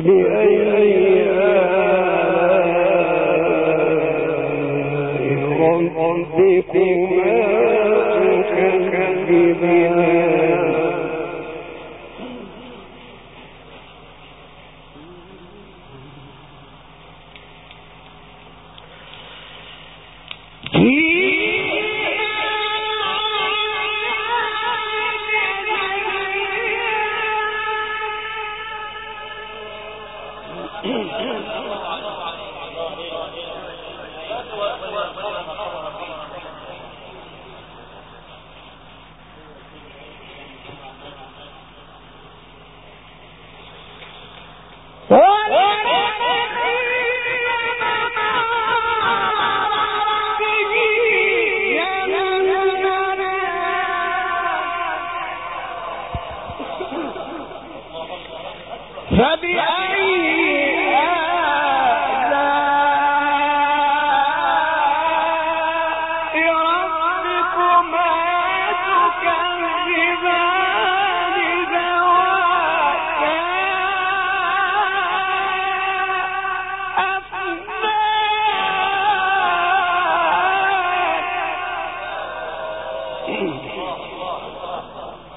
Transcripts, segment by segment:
فبأي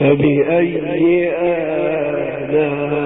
فبأي آلاء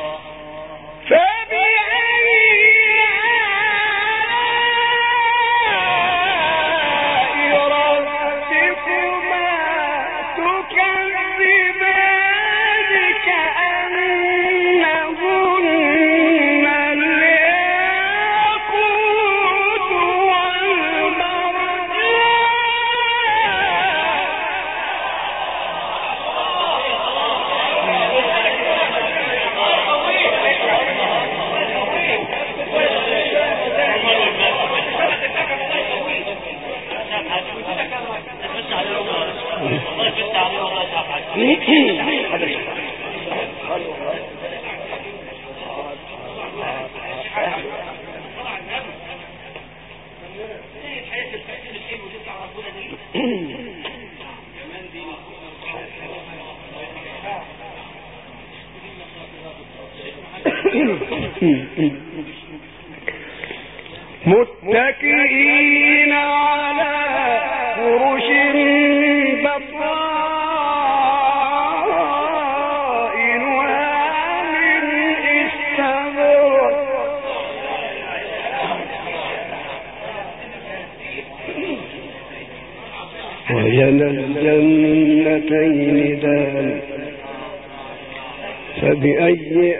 الله متكئين على فرش استبرق وجنى الجنتين دان. فبأي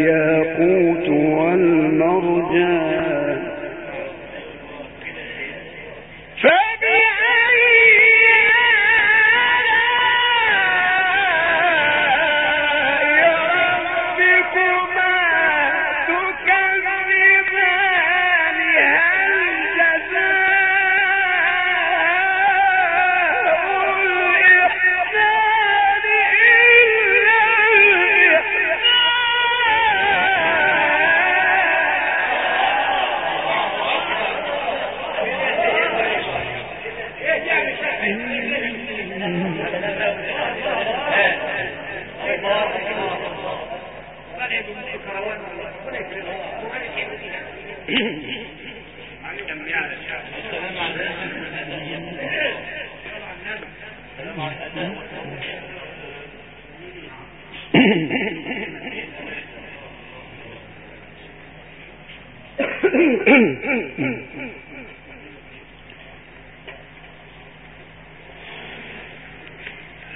الياقوت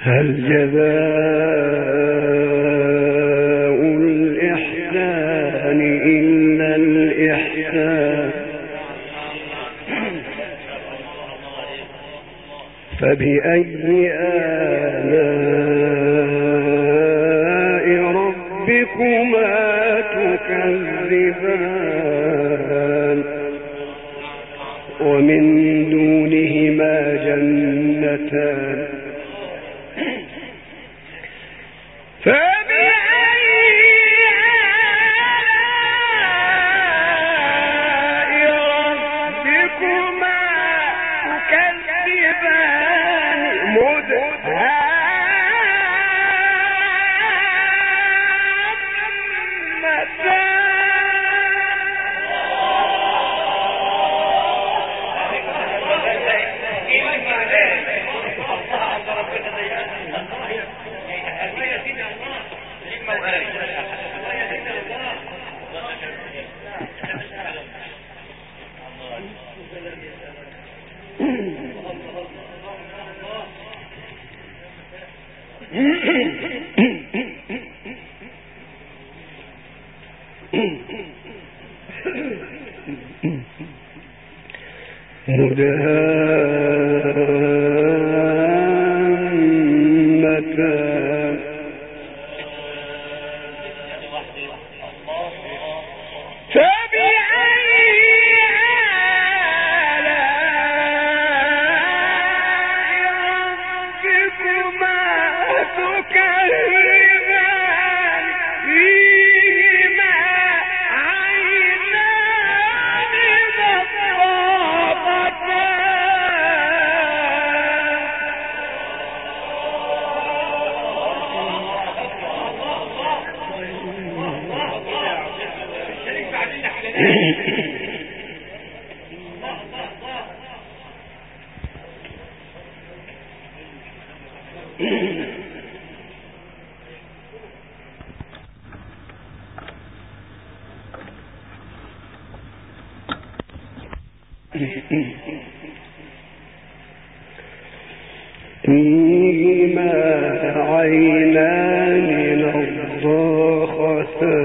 هل جزاء الإحسان إلا الإحسان؟ فبأي الجبال مدرا that uh,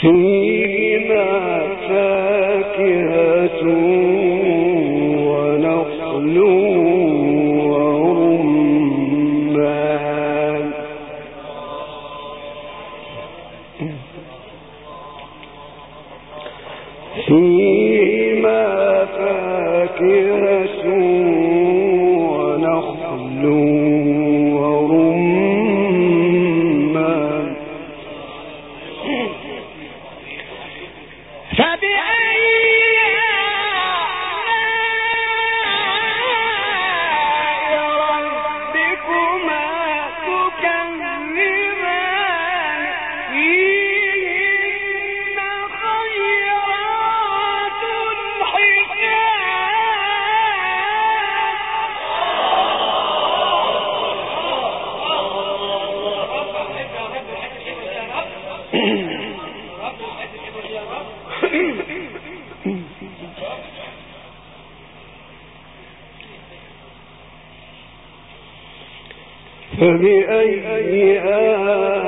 فيهما فاكهة ونخل فبأي آلاء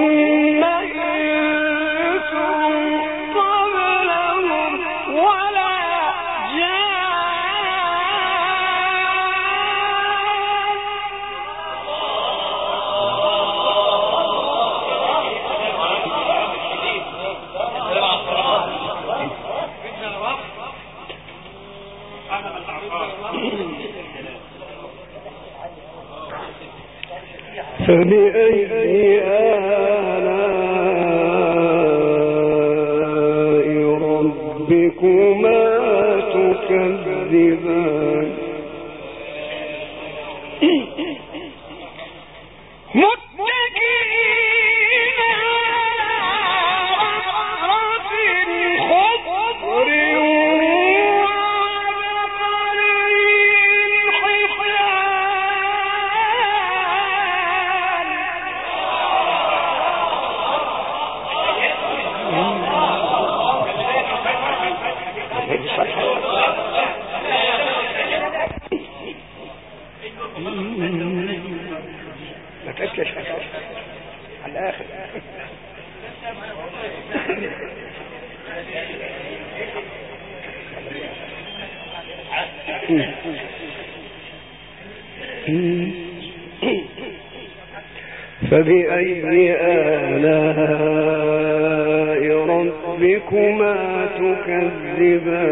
تكذبان؟ ربكما تكذبان.